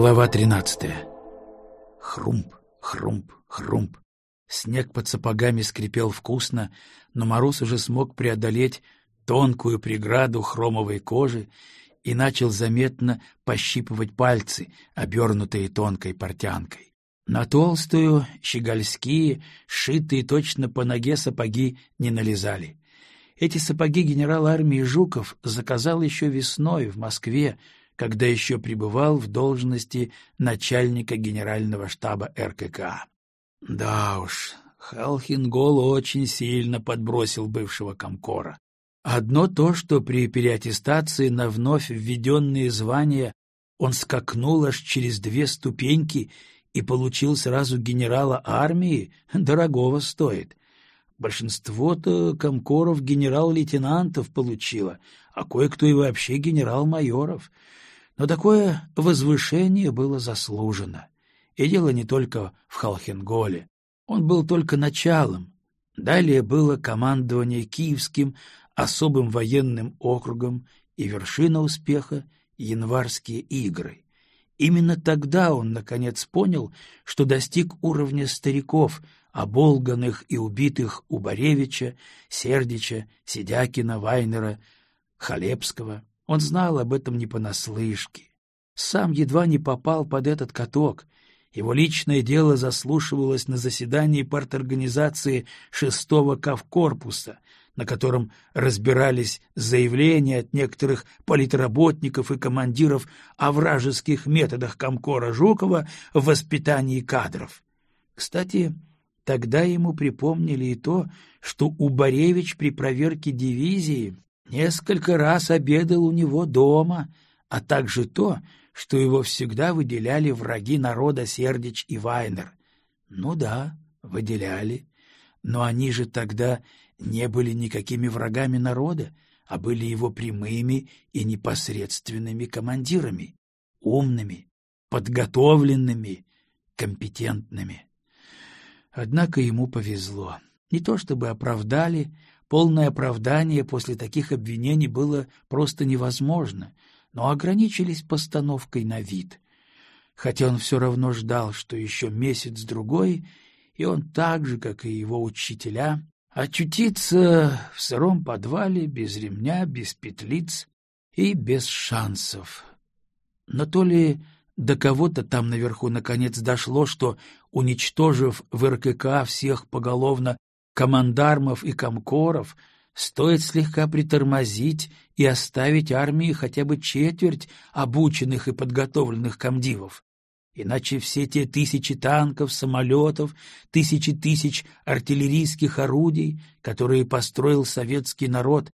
Глава тринадцатая. Хрумп, хрумп, хрумп. Снег под сапогами скрипел вкусно, но мороз уже смог преодолеть тонкую преграду хромовой кожи и начал заметно пощипывать пальцы, обернутые тонкой портянкой. На толстую, щегольские, сшитые точно по ноге сапоги не налезали. Эти сапоги генерал армии Жуков заказал еще весной в Москве, когда еще пребывал в должности начальника генерального штаба РКК. Да уж, Халхингол очень сильно подбросил бывшего комкора. Одно то, что при переаттестации на вновь введенные звания он скакнул аж через две ступеньки и получил сразу генерала армии, дорогого стоит. Большинство-то комкоров генерал-лейтенантов получило, а кое-кто и вообще генерал-майоров. Но такое возвышение было заслужено. И дело не только в Халхенголе. Он был только началом. Далее было командование Киевским особым военным округом и вершина успеха — январские игры. Именно тогда он, наконец, понял, что достиг уровня стариков, оболганных и убитых у Боревича, Сердича, Сидякина, Вайнера, Халепского. Он знал об этом не понаслышке. Сам едва не попал под этот каток. Его личное дело заслушивалось на заседании парторганизации шестого Кавкорпуса, на котором разбирались заявления от некоторых политработников и командиров о вражеских методах Комкора Жукова в воспитании кадров. Кстати, тогда ему припомнили и то, что Убаревич при проверке дивизии Несколько раз обедал у него дома, а также то, что его всегда выделяли враги народа Сердич и Вайнер. Ну да, выделяли, но они же тогда не были никакими врагами народа, а были его прямыми и непосредственными командирами, умными, подготовленными, компетентными. Однако ему повезло. Не то чтобы оправдали, Полное оправдание после таких обвинений было просто невозможно, но ограничились постановкой на вид. Хотя он все равно ждал, что еще месяц-другой, и он так же, как и его учителя, очутится в сыром подвале без ремня, без петлиц и без шансов. Но то ли до кого-то там наверху наконец дошло, что, уничтожив в РКК всех поголовно командармов и комкоров, стоит слегка притормозить и оставить армии хотя бы четверть обученных и подготовленных комдивов. Иначе все те тысячи танков, самолетов, тысячи тысяч артиллерийских орудий, которые построил советский народ,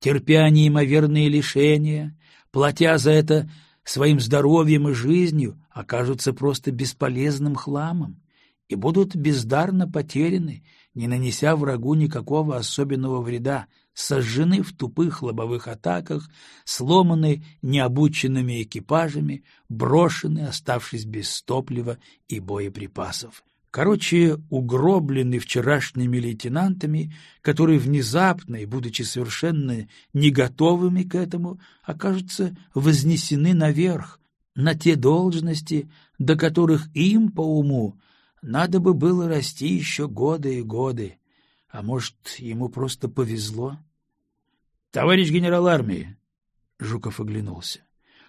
терпя неимоверные лишения, платя за это своим здоровьем и жизнью, окажутся просто бесполезным хламом и будут бездарно потеряны, не нанеся врагу никакого особенного вреда, сожжены в тупых лобовых атаках, сломаны необученными экипажами, брошены, оставшись без топлива и боеприпасов. Короче, угроблены вчерашними лейтенантами, которые внезапно и будучи совершенно не готовыми к этому, окажутся вознесены наверх, на те должности, до которых им, по уму, надо бы было расти еще годы и годы. А может, ему просто повезло? — Товарищ генерал армии! — Жуков оглянулся.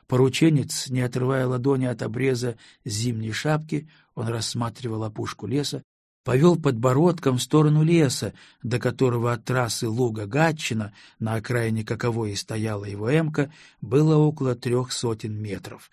Порученец, не отрывая ладони от обреза зимней шапки, он рассматривал опушку леса, повел подбородком в сторону леса, до которого от трассы Луга-Гатчина, на окраине каковой и стояла его эмка, было около трех сотен метров.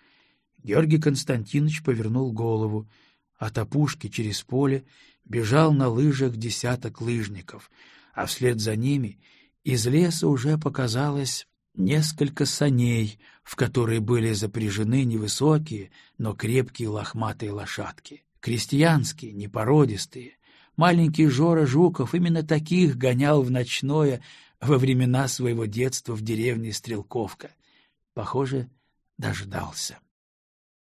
Георгий Константинович повернул голову — от опушки через поле бежал на лыжах десяток лыжников, а вслед за ними из леса уже показалось несколько саней, в которые были запряжены невысокие, но крепкие лохматые лошадки. Крестьянские, непородистые. Маленький Жора Жуков именно таких гонял в ночное во времена своего детства в деревне Стрелковка. Похоже, дождался.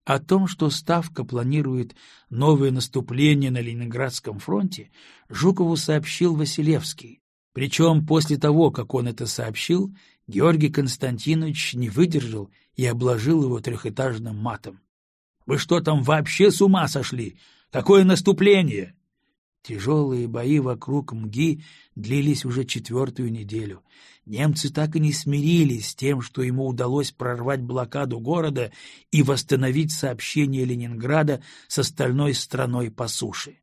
О том, что Ставка планирует новое наступление на Ленинградском фронте, Жукову сообщил Василевский. Причем после того, как он это сообщил, Георгий Константинович не выдержал и обложил его трехэтажным матом. Вы что там вообще с ума сошли? Какое наступление? Тяжелые бои вокруг МГИ длились уже четвертую неделю. Немцы так и не смирились с тем, что ему удалось прорвать блокаду города и восстановить сообщение Ленинграда с остальной страной по суше.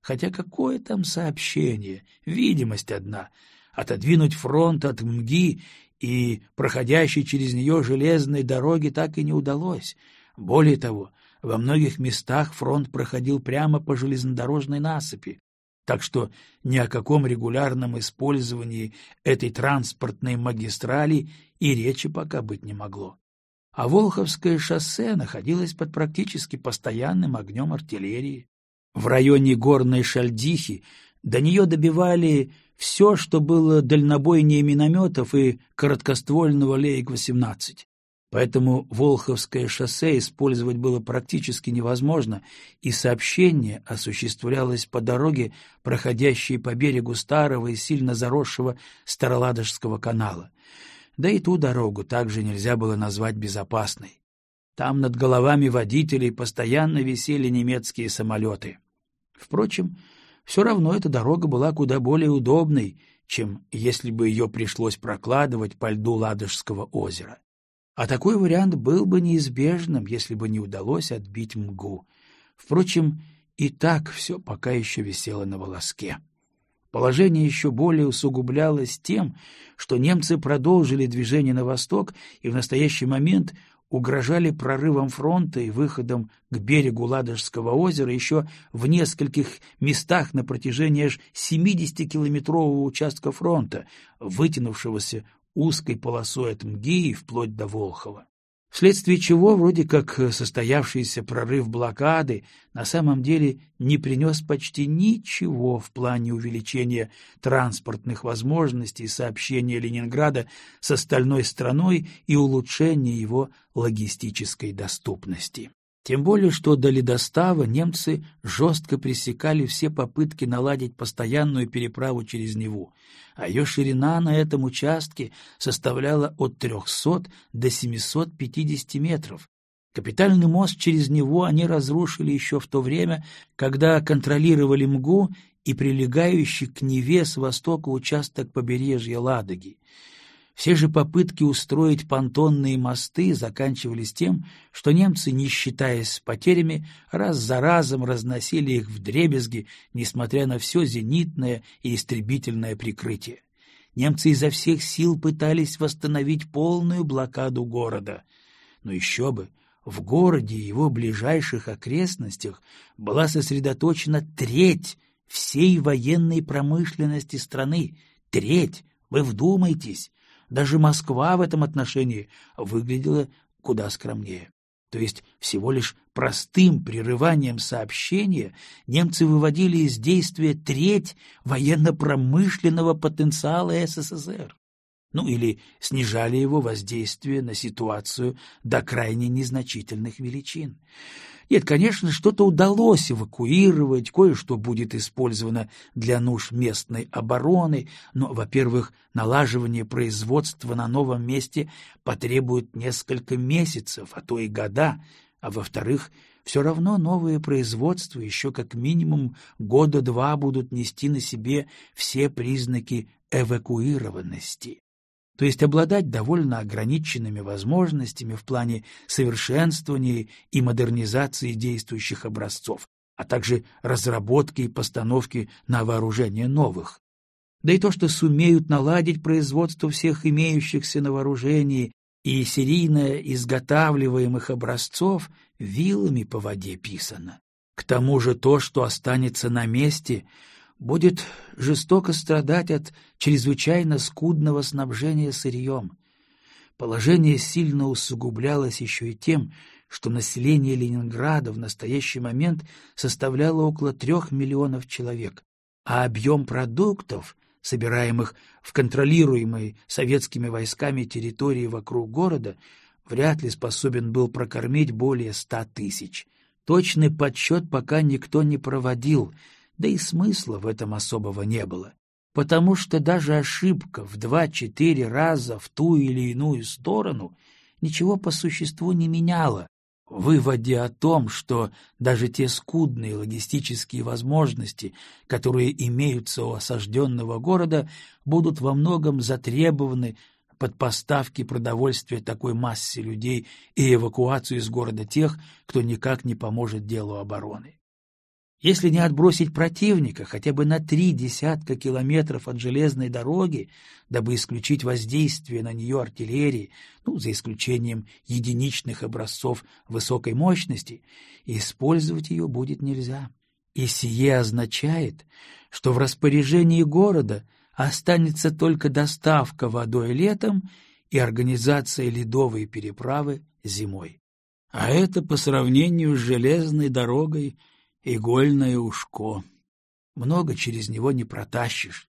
Хотя какое там сообщение? Видимость одна. Отодвинуть фронт от МГИ и проходящей через нее железной дороги так и не удалось. Более того, во многих местах фронт проходил прямо по железнодорожной насыпи, так что ни о каком регулярном использовании этой транспортной магистрали и речи пока быть не могло. А Волховское шоссе находилось под практически постоянным огнем артиллерии. В районе горной Шальдихи до нее добивали все, что было дальнобойнее минометов и короткоствольного Лейк-18. Поэтому Волховское шоссе использовать было практически невозможно, и сообщение осуществлялось по дороге, проходящей по берегу старого и сильно заросшего Староладожского канала. Да и ту дорогу также нельзя было назвать безопасной. Там над головами водителей постоянно висели немецкие самолеты. Впрочем, все равно эта дорога была куда более удобной, чем если бы ее пришлось прокладывать по льду Ладожского озера. А такой вариант был бы неизбежным, если бы не удалось отбить МГУ. Впрочем, и так все пока еще висело на волоске. Положение еще более усугублялось тем, что немцы продолжили движение на восток и в настоящий момент угрожали прорывом фронта и выходом к берегу Ладожского озера еще в нескольких местах на протяжении аж 70-километрового участка фронта, вытянувшегося узкой полосой от Мгии вплоть до Волхова. Вследствие чего вроде как состоявшийся прорыв блокады на самом деле не принес почти ничего в плане увеличения транспортных возможностей сообщения Ленинграда с остальной страной и улучшения его логистической доступности. Тем более, что до ледостава немцы жестко пресекали все попытки наладить постоянную переправу через Неву, а ее ширина на этом участке составляла от 300 до 750 метров. Капитальный мост через него они разрушили еще в то время, когда контролировали МГУ и прилегающий к Неве с востока участок побережья Ладоги. Все же попытки устроить понтонные мосты заканчивались тем, что немцы, не считаясь с потерями, раз за разом разносили их вдребезги, несмотря на все зенитное и истребительное прикрытие. Немцы изо всех сил пытались восстановить полную блокаду города. Но еще бы, в городе и его ближайших окрестностях была сосредоточена треть всей военной промышленности страны. Треть! Вы вдумайтесь! Даже Москва в этом отношении выглядела куда скромнее. То есть всего лишь простым прерыванием сообщения немцы выводили из действия треть военно-промышленного потенциала СССР. Ну или снижали его воздействие на ситуацию до крайне незначительных величин. Нет, конечно, что-то удалось эвакуировать, кое-что будет использовано для нужд местной обороны, но, во-первых, налаживание производства на новом месте потребует несколько месяцев, а то и года, а во-вторых, все равно новые производства еще как минимум года два будут нести на себе все признаки эвакуированности то есть обладать довольно ограниченными возможностями в плане совершенствования и модернизации действующих образцов, а также разработки и постановки на вооружение новых. Да и то, что сумеют наладить производство всех имеющихся на вооружении и серийно изготавливаемых образцов, вилами по воде писано. К тому же то, что останется на месте, будет жестоко страдать от чрезвычайно скудного снабжения сырьем. Положение сильно усугублялось еще и тем, что население Ленинграда в настоящий момент составляло около трех миллионов человек, а объем продуктов, собираемых в контролируемой советскими войсками территории вокруг города, вряд ли способен был прокормить более ста тысяч. Точный подсчет пока никто не проводил — да и смысла в этом особого не было, потому что даже ошибка в два-четыре раза в ту или иную сторону ничего по существу не меняла. выводе о том, что даже те скудные логистические возможности, которые имеются у осажденного города, будут во многом затребованы под поставки продовольствия такой массе людей и эвакуацию из города тех, кто никак не поможет делу обороны. Если не отбросить противника хотя бы на три десятка километров от железной дороги, дабы исключить воздействие на нее артиллерии, ну, за исключением единичных образцов высокой мощности, использовать ее будет нельзя. И сие означает, что в распоряжении города останется только доставка водой летом и организация ледовой переправы зимой. А это по сравнению с железной дорогой – игольное ушко. Много через него не протащишь.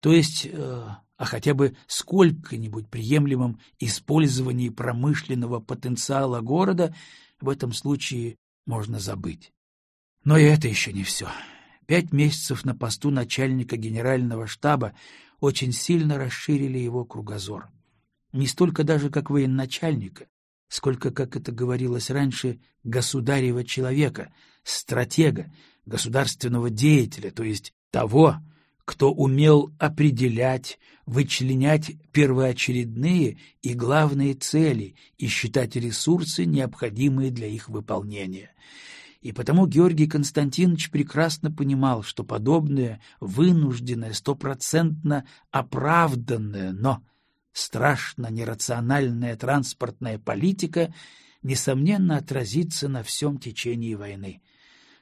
То есть, э, а хотя бы сколько-нибудь приемлемом использовании промышленного потенциала города в этом случае можно забыть. Но и это еще не все. Пять месяцев на посту начальника генерального штаба очень сильно расширили его кругозор. Не столько даже как военачальника, сколько, как это говорилось раньше, государева человека, стратега, государственного деятеля, то есть того, кто умел определять, вычленять первоочередные и главные цели и считать ресурсы, необходимые для их выполнения. И потому Георгий Константинович прекрасно понимал, что подобное вынужденное, стопроцентно оправданное, но страшно нерациональная транспортная политика, несомненно, отразится на всем течении войны.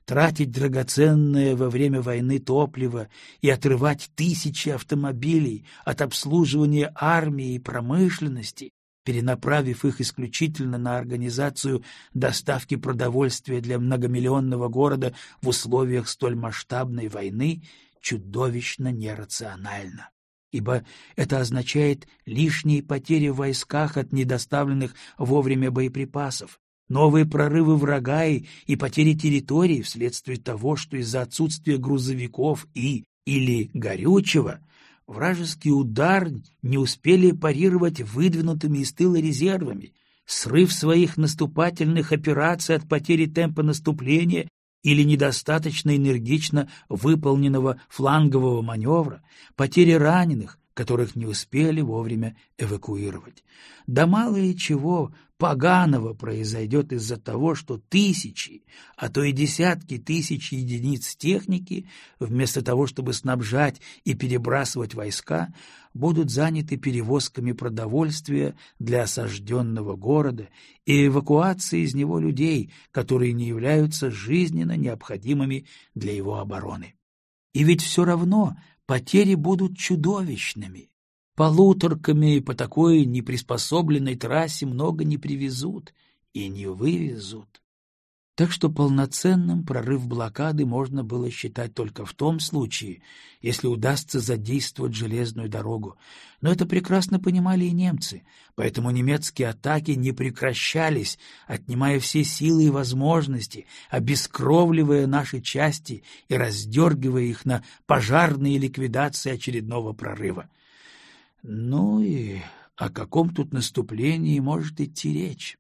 Тратить драгоценное во время войны топливо и отрывать тысячи автомобилей от обслуживания армии и промышленности, перенаправив их исключительно на организацию доставки продовольствия для многомиллионного города в условиях столь масштабной войны, чудовищно нерационально ибо это означает лишние потери в войсках от недоставленных вовремя боеприпасов, новые прорывы врага и, и потери территорий вследствие того, что из-за отсутствия грузовиков и или горючего вражеский удар не успели парировать выдвинутыми из тыла резервами, срыв своих наступательных операций от потери темпа наступления или недостаточно энергично выполненного флангового маневра, потери раненых, которых не успели вовремя эвакуировать. Да мало ли чего поганого произойдет из-за того, что тысячи, а то и десятки тысяч единиц техники, вместо того, чтобы снабжать и перебрасывать войска, будут заняты перевозками продовольствия для осажденного города и эвакуацией из него людей, которые не являются жизненно необходимыми для его обороны. И ведь все равно потери будут чудовищными. Полуторками по такой неприспособленной трассе много не привезут и не вывезут. Так что полноценным прорыв блокады можно было считать только в том случае, если удастся задействовать железную дорогу. Но это прекрасно понимали и немцы, поэтому немецкие атаки не прекращались, отнимая все силы и возможности, обескровливая наши части и раздергивая их на пожарные ликвидации очередного прорыва. Ну и о каком тут наступлении может идти речь?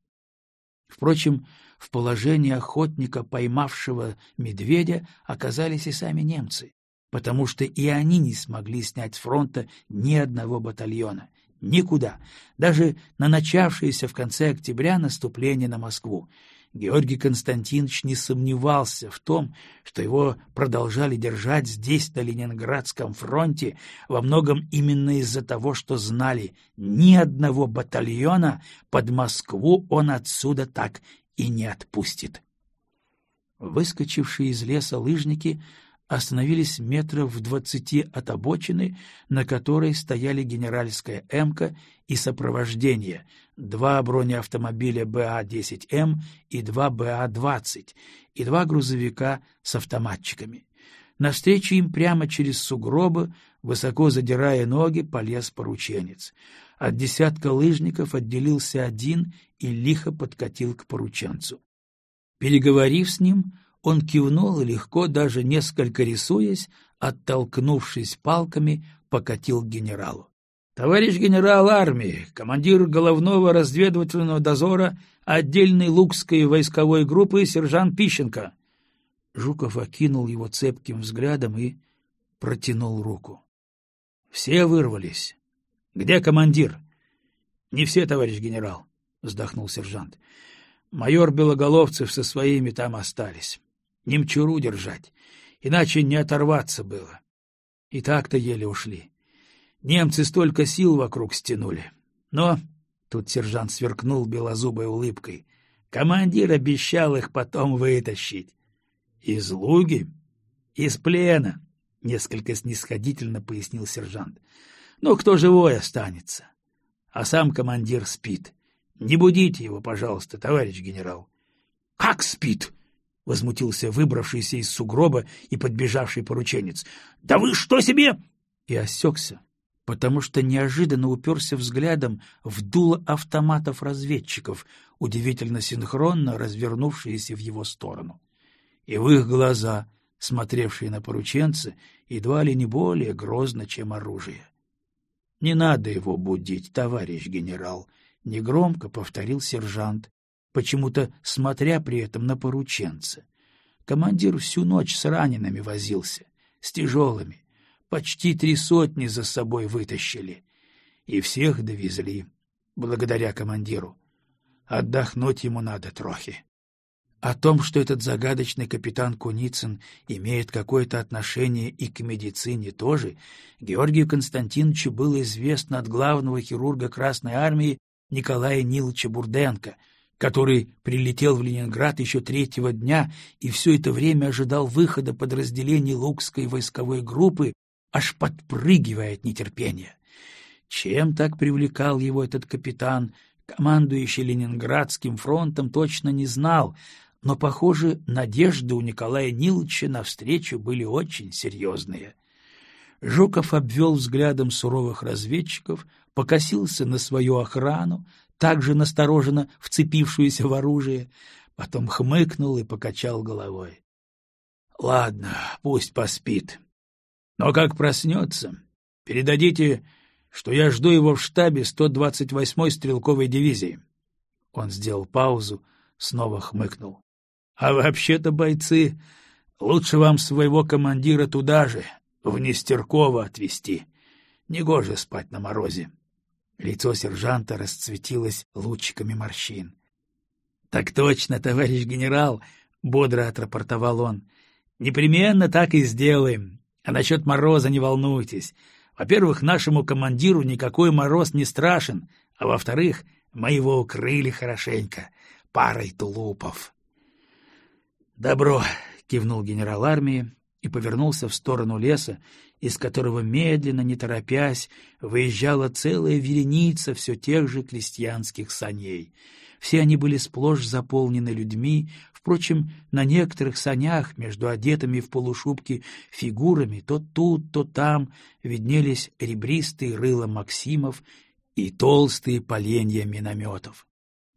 Впрочем, в положении охотника, поймавшего медведя, оказались и сами немцы, потому что и они не смогли снять с фронта ни одного батальона. Никуда, даже на начавшееся в конце октября наступление на Москву. Георгий Константинович не сомневался в том, что его продолжали держать здесь, на Ленинградском фронте, во многом именно из-за того, что знали, ни одного батальона под Москву он отсюда так и не отпустит. Выскочившие из леса лыжники остановились метров в двадцати от обочины, на которой стояли генеральская «Эмка» и сопровождение, два бронеавтомобиля БА-10М и два БА-20, и два грузовика с автоматчиками. Навстречу им прямо через сугробы, высоко задирая ноги, полез порученец. От десятка лыжников отделился один и лихо подкатил к порученцу. Переговорив с ним, он кивнул и легко, даже несколько рисуясь, оттолкнувшись палками, покатил к генералу. Товарищ генерал армии, командир головного разведывательного дозора отдельной Лукской войсковой группы сержант Пищенко. Жуков окинул его цепким взглядом и протянул руку. Все вырвались. Где командир? Не все, товарищ генерал, вздохнул сержант. Майор Белоголовцев со своими там остались. Немчуру держать, иначе не оторваться было. И так-то еле ушли. Немцы столько сил вокруг стянули. Но, тут сержант сверкнул белозубой улыбкой, командир обещал их потом вытащить. Из луги? Из плена, несколько снисходительно пояснил сержант. Ну, кто живой останется? А сам командир спит. Не будите его, пожалуйста, товарищ генерал. — Как спит? — возмутился выбравшийся из сугроба и подбежавший порученец. — Да вы что себе? И осекся, потому что неожиданно уперся взглядом в дуло автоматов разведчиков, удивительно синхронно развернувшиеся в его сторону. И в их глаза, смотревшие на порученца, едва ли не более грозно, чем оружие. — Не надо его будить, товарищ генерал, — негромко повторил сержант, почему-то смотря при этом на порученца. Командир всю ночь с ранеными возился, с тяжелыми, Почти три сотни за собой вытащили. И всех довезли, благодаря командиру. Отдохнуть ему надо трохи. О том, что этот загадочный капитан Куницын имеет какое-то отношение и к медицине тоже, Георгию Константиновичу было известно от главного хирурга Красной Армии Николая Ниловича Бурденко, который прилетел в Ленинград еще третьего дня и все это время ожидал выхода подразделений Лукской войсковой группы аж подпрыгивая от нетерпения. Чем так привлекал его этот капитан, командующий Ленинградским фронтом, точно не знал, но, похоже, надежды у Николая Ниловича навстречу были очень серьезные. Жуков обвел взглядом суровых разведчиков, покосился на свою охрану, также настороженно вцепившуюся в оружие, потом хмыкнул и покачал головой. — Ладно, пусть поспит. Но как проснется, передадите, что я жду его в штабе 128-й стрелковой дивизии. Он сделал паузу, снова хмыкнул. — А вообще-то, бойцы, лучше вам своего командира туда же, в Нестерково отвезти. Негоже спать на морозе. Лицо сержанта расцветилось лучиками морщин. — Так точно, товарищ генерал, — бодро отрапортовал он. — Непременно так и сделаем. А насчет мороза не волнуйтесь. Во-первых, нашему командиру никакой мороз не страшен, а во-вторых, мы его укрыли хорошенько, парой тулупов. «Добро!» — кивнул генерал армии и повернулся в сторону леса, из которого медленно, не торопясь, выезжала целая вереница все тех же крестьянских саней. Все они были сплошь заполнены людьми, Впрочем, на некоторых санях между одетыми в полушубки фигурами то тут, то там виднелись ребристые рыла Максимов и толстые поленья минометов.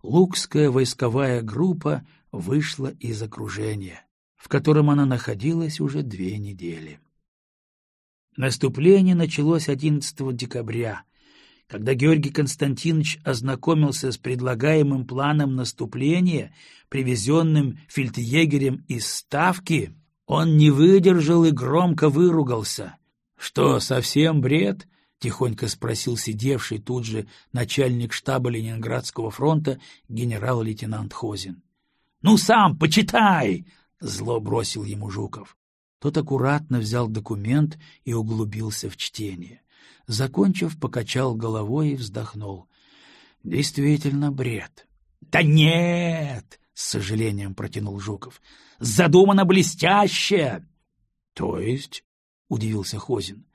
Лукская войсковая группа вышла из окружения, в котором она находилась уже две недели. Наступление началось 11 декабря — когда Георгий Константинович ознакомился с предлагаемым планом наступления, привезенным фельдъегерем из Ставки, он не выдержал и громко выругался. — Что, совсем бред? — тихонько спросил сидевший тут же начальник штаба Ленинградского фронта генерал-лейтенант Хозин. — Ну сам почитай! — зло бросил ему Жуков. Тот аккуратно взял документ и углубился в чтение. Закончив, покачал головой и вздохнул. Действительно бред. — Да нет! — с сожалением протянул Жуков. — Задумано блестяще! — То есть? — удивился Хозин.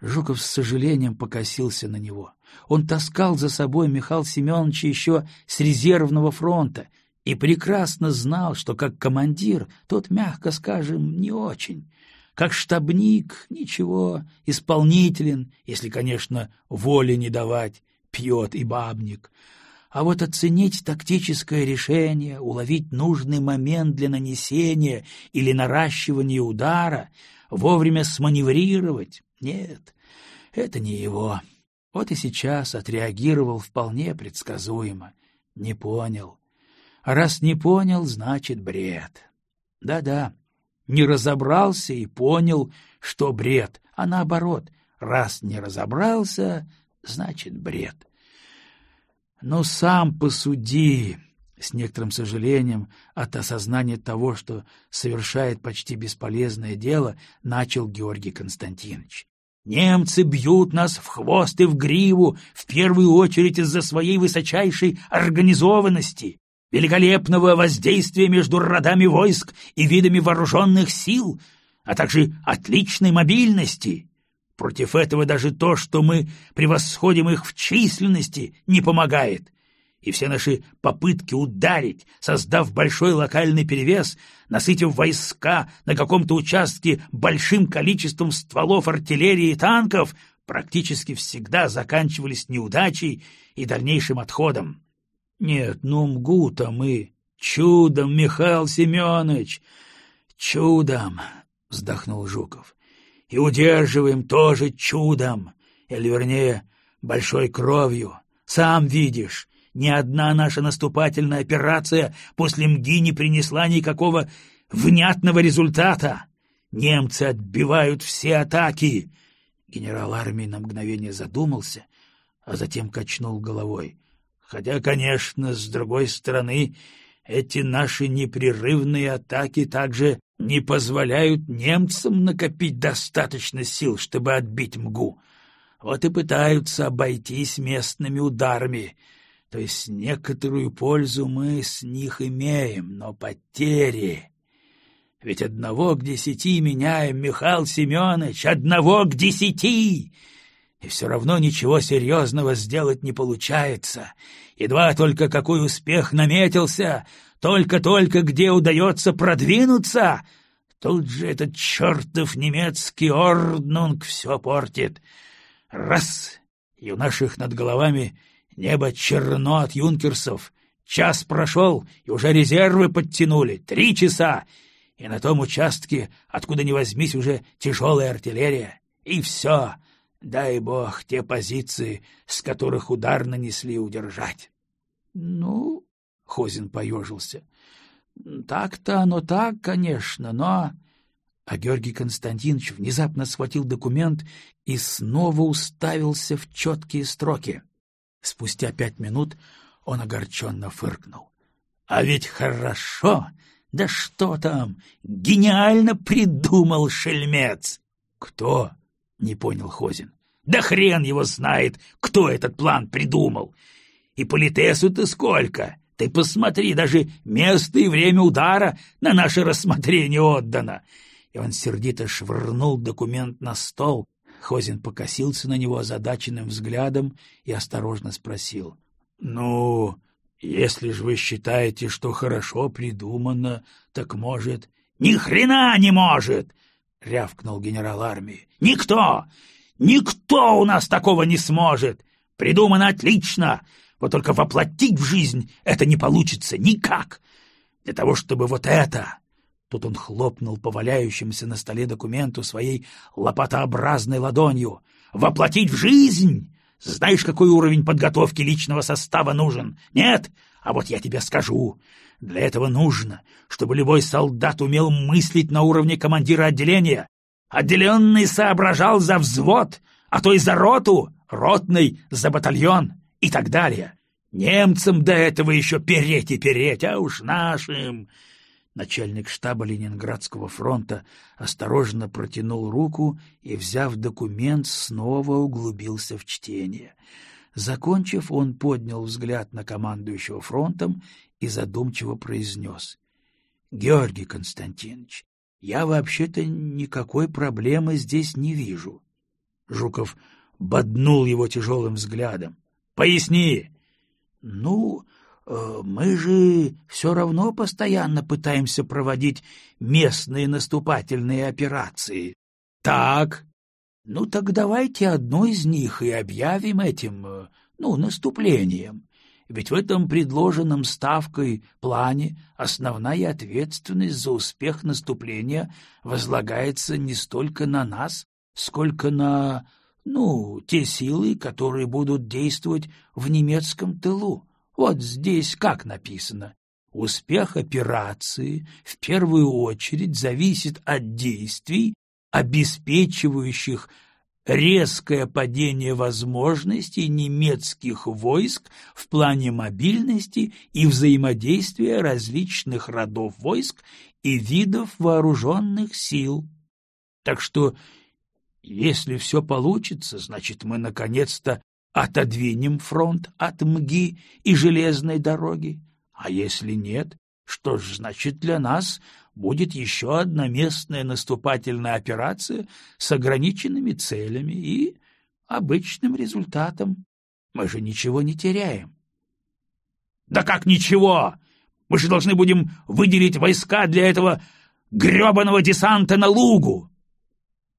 Жуков с сожалением покосился на него. Он таскал за собой Михаила Семеновича еще с резервного фронта и прекрасно знал, что как командир тот, мягко скажем, не очень. Как штабник — ничего, исполнителен, если, конечно, воли не давать, пьет и бабник. А вот оценить тактическое решение, уловить нужный момент для нанесения или наращивания удара, вовремя сманеврировать — нет, это не его. Вот и сейчас отреагировал вполне предсказуемо. Не понял. А раз не понял, значит бред. Да-да, не разобрался и понял, что бред, а наоборот, раз не разобрался, значит бред. Ну, сам посуди, с некоторым сожалением от осознания того, что совершает почти бесполезное дело, начал Георгий Константинович. Немцы бьют нас в хвост и в гриву, в первую очередь из-за своей высочайшей организованности, великолепного воздействия между родами войск и видами вооруженных сил, а также отличной мобильности. Против этого даже то, что мы превосходим их в численности, не помогает и все наши попытки ударить, создав большой локальный перевес, насытив войска на каком-то участке большим количеством стволов артиллерии и танков, практически всегда заканчивались неудачей и дальнейшим отходом. Нет, ну МГУ-то мы чудом, Михаил Семенович, чудом, — вздохнул Жуков. И удерживаем тоже чудом, или, вернее, большой кровью. Сам видишь, ни одна наша наступательная операция после МГИ не принесла никакого внятного результата. Немцы отбивают все атаки. Генерал армии на мгновение задумался, а затем качнул головой. Хотя, конечно, с другой стороны, эти наши непрерывные атаки также не позволяют немцам накопить достаточно сил, чтобы отбить МГУ. Вот и пытаются обойтись местными ударами — то есть некоторую пользу мы с них имеем, но потери... Ведь одного к десяти меняем, Михаил Семенович, одного к десяти! И все равно ничего серьезного сделать не получается. Едва только какой успех наметился, только-только где удается продвинуться, тут же этот чертов немецкий орднунг все портит. Раз — и у наших над головами Небо черно от юнкерсов. Час прошел, и уже резервы подтянули. Три часа. И на том участке, откуда ни возьмись, уже тяжелая артиллерия. И все. Дай бог те позиции, с которых удар нанесли, удержать. — Ну, — Хозин поежился, — так-то оно так, конечно, но... А Георгий Константинович внезапно схватил документ и снова уставился в четкие строки. Спустя пять минут он огорченно фыркнул. — А ведь хорошо! Да что там! Гениально придумал шельмец! — Кто? — не понял Хозин. — Да хрен его знает, кто этот план придумал! И политесу-то сколько! Ты посмотри, даже место и время удара на наше рассмотрение отдано! И он сердито швырнул документ на стол, Хозин покосился на него озадаченным взглядом и осторожно спросил. — Ну, если же вы считаете, что хорошо придумано, так может... — Ни хрена не может! — рявкнул генерал армии. — Никто! Никто у нас такого не сможет! Придумано отлично! Вот только воплотить в жизнь это не получится никак! Для того, чтобы вот это Тут он хлопнул по валяющемуся на столе документу своей лопатообразной ладонью. «Воплотить в жизнь! Знаешь, какой уровень подготовки личного состава нужен? Нет? А вот я тебе скажу. Для этого нужно, чтобы любой солдат умел мыслить на уровне командира отделения. Отделенный соображал за взвод, а то и за роту, ротный — за батальон и так далее. Немцам до этого еще переть и переть, а уж нашим Начальник штаба Ленинградского фронта осторожно протянул руку и, взяв документ, снова углубился в чтение. Закончив, он поднял взгляд на командующего фронтом и задумчиво произнес. — Георгий Константинович, я вообще-то никакой проблемы здесь не вижу. Жуков боднул его тяжелым взглядом. — Поясни! — Ну, Э, мы же все равно постоянно пытаемся проводить местные наступательные операции. Так? Ну так давайте одну из них и объявим этим, э, ну, наступлением. Ведь в этом предложенном ставкой плане основная ответственность за успех наступления возлагается не столько на нас, сколько на... Ну, те силы, которые будут действовать в немецком тылу. Вот здесь как написано. Успех операции в первую очередь зависит от действий, обеспечивающих резкое падение возможностей немецких войск в плане мобильности и взаимодействия различных родов войск и видов вооруженных сил. Так что, если все получится, значит, мы наконец-то отодвинем фронт от МГИ и железной дороги. А если нет, что ж, значит, для нас будет еще одна местная наступательная операция с ограниченными целями и обычным результатом. Мы же ничего не теряем. — Да как ничего? Мы же должны будем выделить войска для этого гребаного десанта на лугу!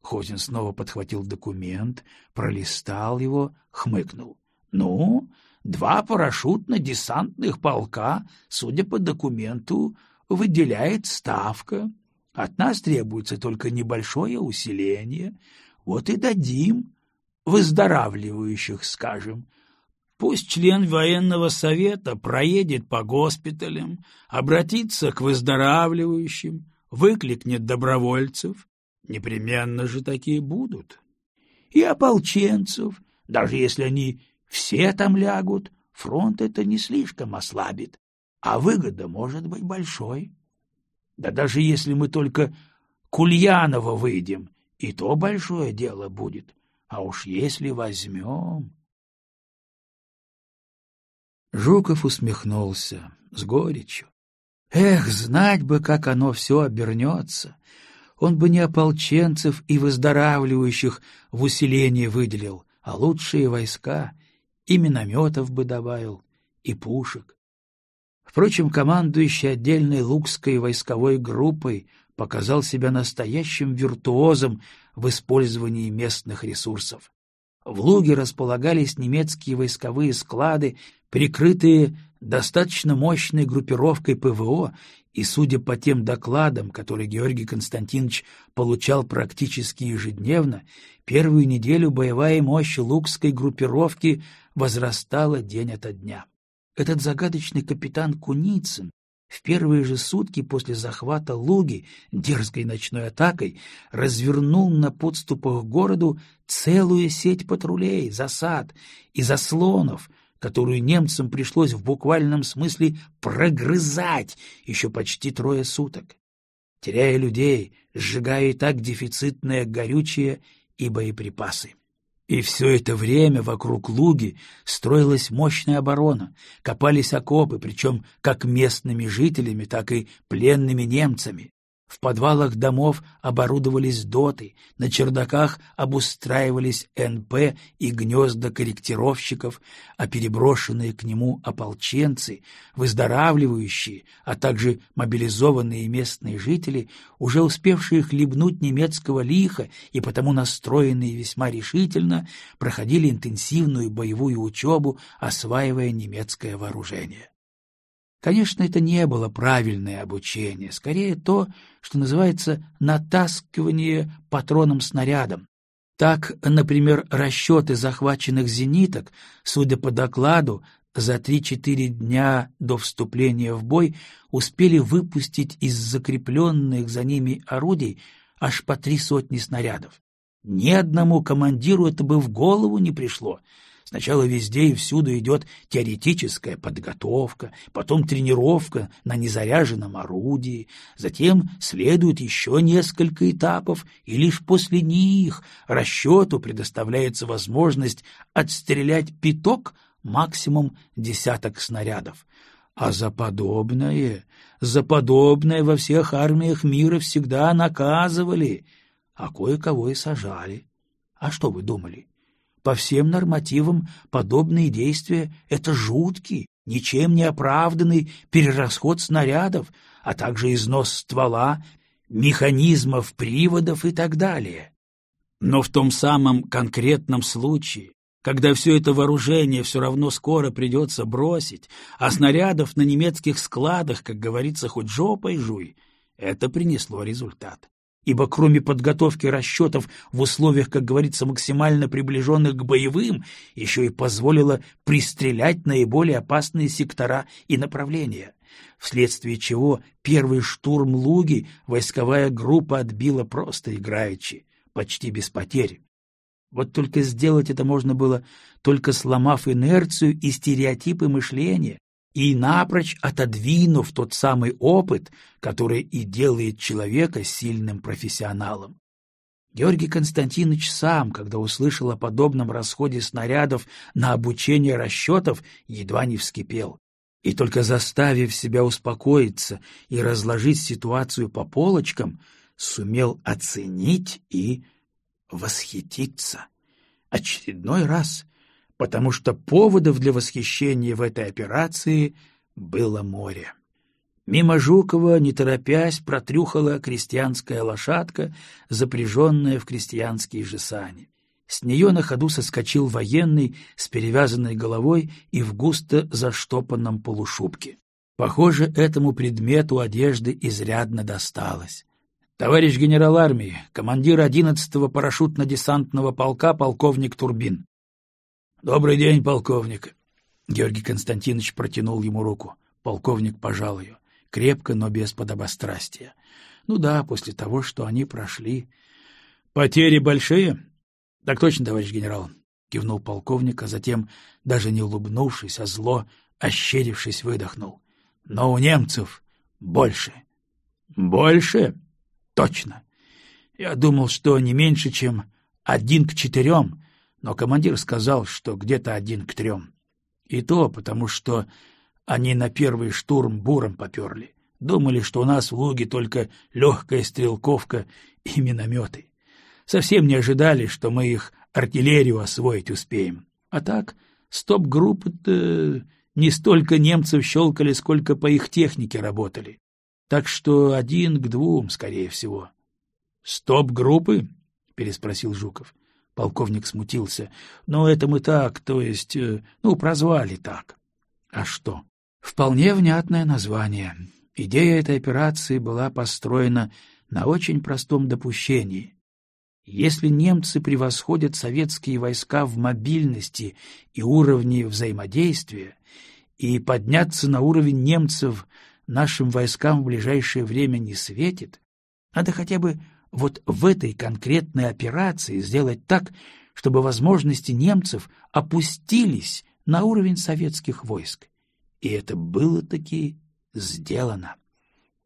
Хозин снова подхватил документ, пролистал его, хмыкнул. — Ну, два парашютно-десантных полка, судя по документу, выделяет ставка. От нас требуется только небольшое усиление. Вот и дадим выздоравливающих, скажем. Пусть член военного совета проедет по госпиталям, обратится к выздоравливающим, выкликнет добровольцев. Непременно же такие будут. И ополченцев, даже если они все там лягут, фронт это не слишком ослабит а выгода может быть большой. Да даже если мы только к Ульянова выйдем, и то большое дело будет. А уж если возьмем... Жуков усмехнулся с горечью. Эх, знать бы, как оно все обернется. Он бы не ополченцев и выздоравливающих в усиление выделил, а лучшие войска, и минометов бы добавил, и пушек. Впрочем, командующий отдельной Лукской войсковой группой показал себя настоящим виртуозом в использовании местных ресурсов. В Луге располагались немецкие войсковые склады, прикрытые достаточно мощной группировкой ПВО, и, судя по тем докладам, которые Георгий Константинович получал практически ежедневно, первую неделю боевая мощь лукской группировки возрастала день ото дня. Этот загадочный капитан Куницын в первые же сутки после захвата Луги дерзкой ночной атакой развернул на подступах к городу целую сеть патрулей, засад и заслонов, которую немцам пришлось в буквальном смысле прогрызать еще почти трое суток, теряя людей, сжигая и так дефицитное горючее и боеприпасы. И все это время вокруг луги строилась мощная оборона, копались окопы, причем как местными жителями, так и пленными немцами. В подвалах домов оборудовались доты, на чердаках обустраивались НП и гнезда корректировщиков, а переброшенные к нему ополченцы, выздоравливающие, а также мобилизованные местные жители, уже успевшие хлебнуть немецкого лиха и потому настроенные весьма решительно, проходили интенсивную боевую учебу, осваивая немецкое вооружение. Конечно, это не было правильное обучение, скорее то, что называется натаскивание патроном-снарядом. Так, например, расчеты захваченных зениток, судя по докладу, за 3-4 дня до вступления в бой успели выпустить из закрепленных за ними орудий аж по три сотни снарядов. Ни одному командиру это бы в голову не пришло — Сначала везде и всюду идет теоретическая подготовка, потом тренировка на незаряженном орудии, затем следует еще несколько этапов, и лишь после них расчету предоставляется возможность отстрелять пяток, максимум десяток снарядов. А за подобное, за подобное во всех армиях мира всегда наказывали, а кое-кого и сажали. А что вы думали? По всем нормативам подобные действия — это жуткий, ничем не оправданный перерасход снарядов, а также износ ствола, механизмов, приводов и так далее. Но в том самом конкретном случае, когда все это вооружение все равно скоро придется бросить, а снарядов на немецких складах, как говорится, хоть жопой жуй, это принесло результат. Ибо кроме подготовки расчетов в условиях, как говорится, максимально приближенных к боевым, еще и позволила пристрелять наиболее опасные сектора и направления, вследствие чего первый штурм Луги войсковая группа отбила просто играючи, почти без потерь. Вот только сделать это можно было, только сломав инерцию и стереотипы мышления, и напрочь отодвинув тот самый опыт, который и делает человека сильным профессионалом. Георгий Константинович сам, когда услышал о подобном расходе снарядов на обучение расчетов, едва не вскипел. И только заставив себя успокоиться и разложить ситуацию по полочкам, сумел оценить и восхититься. Очередной раз потому что поводов для восхищения в этой операции было море. Мимо Жукова, не торопясь, протрюхала крестьянская лошадка, запряженная в крестьянские же сани. С нее на ходу соскочил военный с перевязанной головой и в густо заштопанном полушубке. Похоже, этому предмету одежды изрядно досталось. «Товарищ генерал армии, командир 11-го парашютно-десантного полка полковник Турбин», — Добрый день, полковник. Георгий Константинович протянул ему руку. Полковник пожал ее. Крепко, но без подобострастия. Ну да, после того, что они прошли. — Потери большие? — Так точно, товарищ генерал, — кивнул полковник, а затем, даже не улыбнувшись, а зло, ощерившись, выдохнул. — Но у немцев больше. — Больше? — Точно. Я думал, что не меньше, чем один к четырем, но командир сказал, что где-то один к трем. И то потому, что они на первый штурм буром поперли. Думали, что у нас в Луге только легкая стрелковка и минометы. Совсем не ожидали, что мы их артиллерию освоить успеем. А так, стоп-группы-то не столько немцев щелкали, сколько по их технике работали. Так что один к двум, скорее всего. — Стоп-группы? — переспросил Жуков. Полковник смутился. «Ну, это мы так, то есть, э, ну, прозвали так». «А что?» «Вполне внятное название. Идея этой операции была построена на очень простом допущении. Если немцы превосходят советские войска в мобильности и уровне взаимодействия, и подняться на уровень немцев нашим войскам в ближайшее время не светит, надо хотя бы вот в этой конкретной операции сделать так, чтобы возможности немцев опустились на уровень советских войск. И это было таки сделано.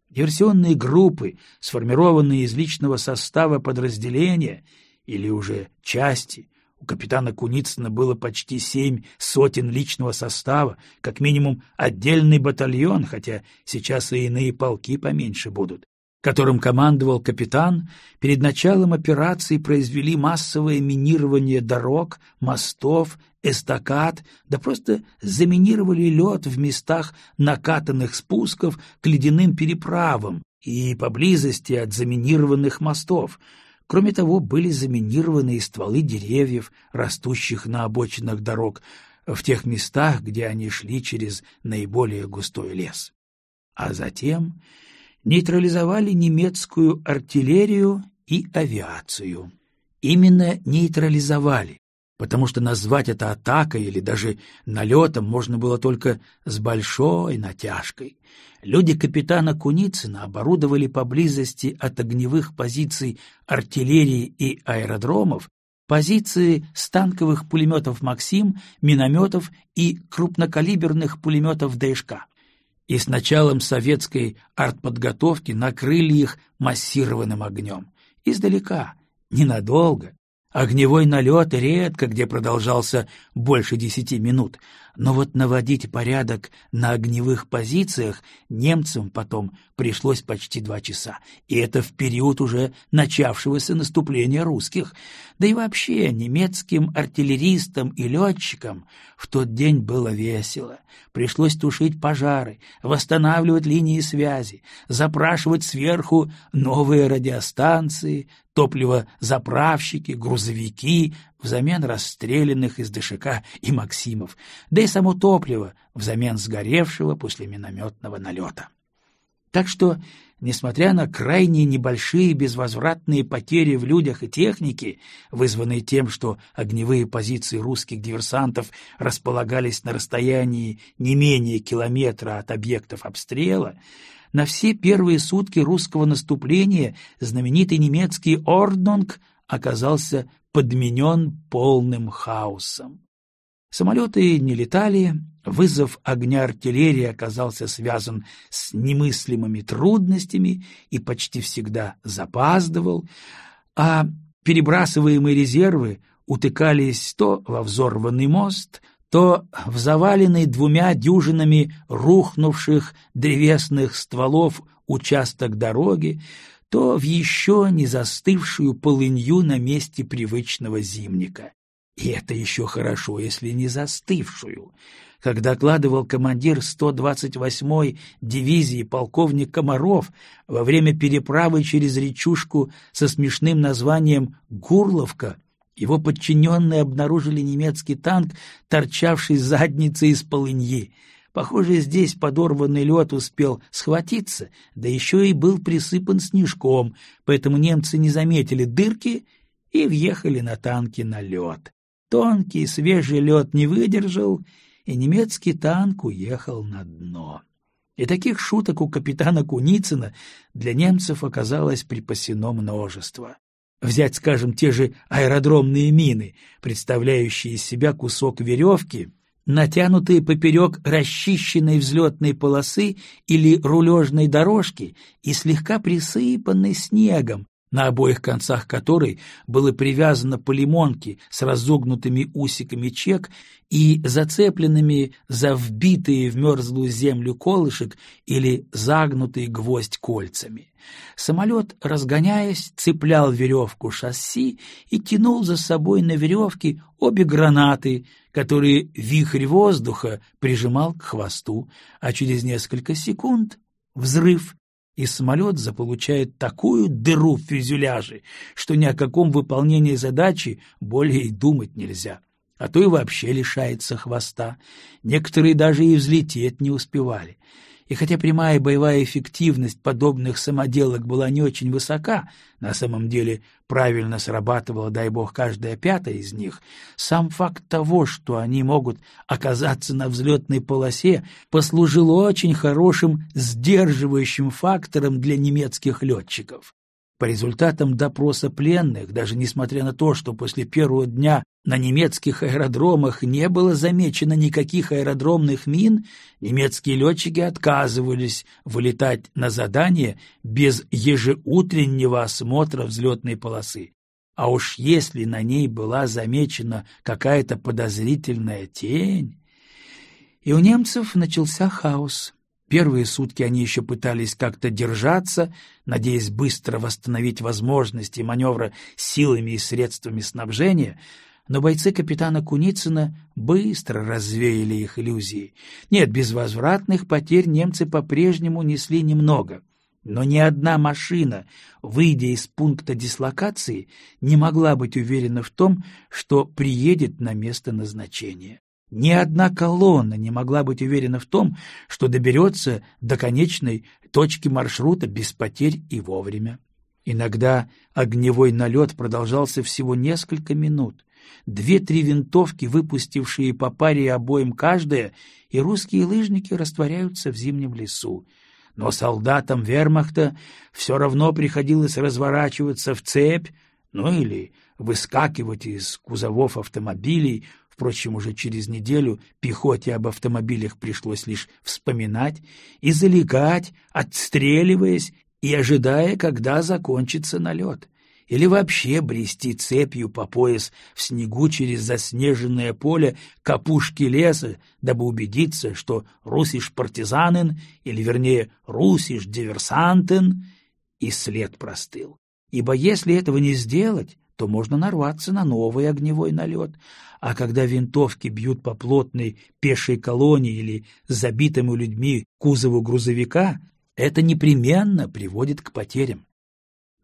Диверсионные группы, сформированные из личного состава подразделения или уже части, у капитана Куницына было почти семь сотен личного состава, как минимум отдельный батальон, хотя сейчас и иные полки поменьше будут которым командовал капитан, перед началом операции произвели массовое минирование дорог, мостов, эстакад, да просто заминировали лед в местах накатанных спусков к ледяным переправам и поблизости от заминированных мостов. Кроме того, были заминированы и стволы деревьев, растущих на обочинах дорог, в тех местах, где они шли через наиболее густой лес. А затем нейтрализовали немецкую артиллерию и авиацию. Именно нейтрализовали, потому что назвать это атакой или даже налетом можно было только с большой натяжкой. Люди капитана Куницына оборудовали поблизости от огневых позиций артиллерии и аэродромов позиции станковых пулеметов «Максим», минометов и крупнокалиберных пулеметов ДШК и с началом советской артподготовки накрыли их массированным огнем. Издалека, ненадолго, Огневой налет редко где продолжался больше десяти минут, но вот наводить порядок на огневых позициях немцам потом пришлось почти два часа, и это в период уже начавшегося наступления русских. Да и вообще немецким артиллеристам и летчикам в тот день было весело. Пришлось тушить пожары, восстанавливать линии связи, запрашивать сверху новые радиостанции, топливозаправщики, грузовики взамен расстрелянных из ДШК и Максимов, да и само топливо взамен сгоревшего после минометного налета. Так что несмотря на крайне небольшие безвозвратные потери в людях и технике, вызванные тем, что огневые позиции русских диверсантов располагались на расстоянии не менее километра от объектов обстрела, на все первые сутки русского наступления знаменитый немецкий Орднунг оказался подменен полным хаосом. Самолеты не летали, вызов огня артиллерии оказался связан с немыслимыми трудностями и почти всегда запаздывал, а перебрасываемые резервы утыкались то во взорванный мост, то в заваленный двумя дюжинами рухнувших древесных стволов участок дороги, то в еще не застывшую полынью на месте привычного зимника. И это еще хорошо, если не застывшую. Как докладывал командир 128-й дивизии полковник Комаров, во время переправы через речушку со смешным названием «Гурловка» его подчиненные обнаружили немецкий танк, торчавший задницей из полыньи. Похоже, здесь подорванный лед успел схватиться, да еще и был присыпан снежком, поэтому немцы не заметили дырки и въехали на танки на лед. Тонкий свежий лед не выдержал, и немецкий танк уехал на дно. И таких шуток у капитана Куницына для немцев оказалось припасено множество. Взять, скажем, те же аэродромные мины, представляющие из себя кусок веревки, натянутые поперек расчищенной взлетной полосы или рулежной дорожки и слегка присыпанной снегом, на обоих концах которой было привязано по лимонке с разогнутыми усиками чек и зацепленными за вбитые в мерзлую землю колышек или загнутый гвоздь кольцами. Самолет, разгоняясь, цеплял веревку шасси и тянул за собой на веревке обе гранаты, которые вихрь воздуха прижимал к хвосту, а через несколько секунд — взрыв, и самолет заполучает такую дыру в фюзеляже, что ни о каком выполнении задачи более и думать нельзя, а то и вообще лишается хвоста. Некоторые даже и взлететь не успевали. И хотя прямая боевая эффективность подобных самоделок была не очень высока, на самом деле правильно срабатывала, дай бог, каждая пятая из них, сам факт того, что они могут оказаться на взлетной полосе, послужил очень хорошим сдерживающим фактором для немецких летчиков. По результатам допроса пленных, даже несмотря на то, что после первого дня на немецких аэродромах не было замечено никаких аэродромных мин, немецкие летчики отказывались вылетать на задание без ежеутреннего осмотра взлетной полосы. А уж если на ней была замечена какая-то подозрительная тень... И у немцев начался хаос. Первые сутки они еще пытались как-то держаться, надеясь быстро восстановить возможности маневра силами и средствами снабжения, но бойцы капитана Куницына быстро развеяли их иллюзии. Нет, безвозвратных потерь немцы по-прежнему несли немного, но ни одна машина, выйдя из пункта дислокации, не могла быть уверена в том, что приедет на место назначения. Ни одна колонна не могла быть уверена в том, что доберется до конечной точки маршрута без потерь и вовремя. Иногда огневой налет продолжался всего несколько минут. Две-три винтовки, выпустившие по паре обоим каждая, и русские лыжники растворяются в зимнем лесу. Но солдатам вермахта все равно приходилось разворачиваться в цепь, ну или выскакивать из кузовов автомобилей, Впрочем, уже через неделю пехоте об автомобилях пришлось лишь вспоминать и залегать, отстреливаясь и ожидая, когда закончится налет. Или вообще брести цепью по пояс в снегу через заснеженное поле капушки леса, дабы убедиться, что русиш партизанин, или вернее русиш диверсантен, и след простыл. Ибо если этого не сделать, то можно нарваться на новый огневой налет, а когда винтовки бьют по плотной пешей колонии или забитому людьми кузову грузовика, это непременно приводит к потерям.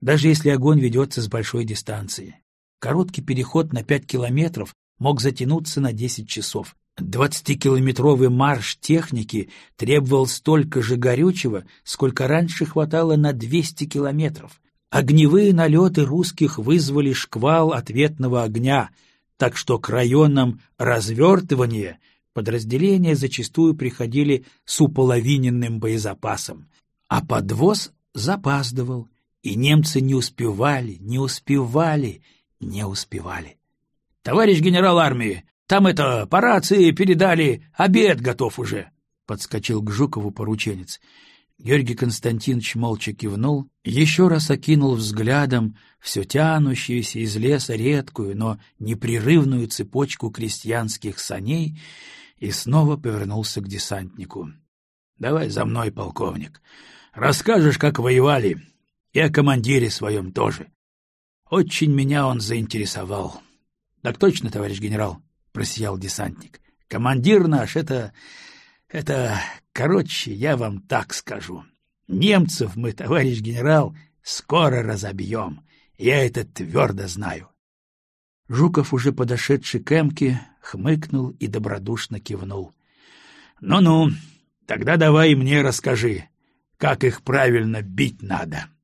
Даже если огонь ведется с большой дистанции. Короткий переход на 5 километров мог затянуться на 10 часов. Двадцатикилометровый марш техники требовал столько же горючего, сколько раньше хватало на двести километров. Огневые налеты русских вызвали шквал ответного огня, так что к районам развертывания подразделения зачастую приходили с уполовиненным боезапасом, а подвоз запаздывал, и немцы не успевали, не успевали, не успевали. — Товарищ генерал армии, там это, по рации передали, обед готов уже, — подскочил к Жукову порученец. Георгий Константинович молча кивнул, еще раз окинул взглядом все тянущуюся из леса редкую, но непрерывную цепочку крестьянских саней и снова повернулся к десантнику. — Давай за мной, полковник. Расскажешь, как воевали, и о командире своем тоже. Очень меня он заинтересовал. — Так точно, товарищ генерал, — просиял десантник. — Командир наш — это... это Короче, я вам так скажу. Немцев мы, товарищ генерал, скоро разобьем. Я это твердо знаю. Жуков, уже подошедший к Эмке, хмыкнул и добродушно кивнул. «Ну — Ну-ну, тогда давай мне расскажи, как их правильно бить надо. —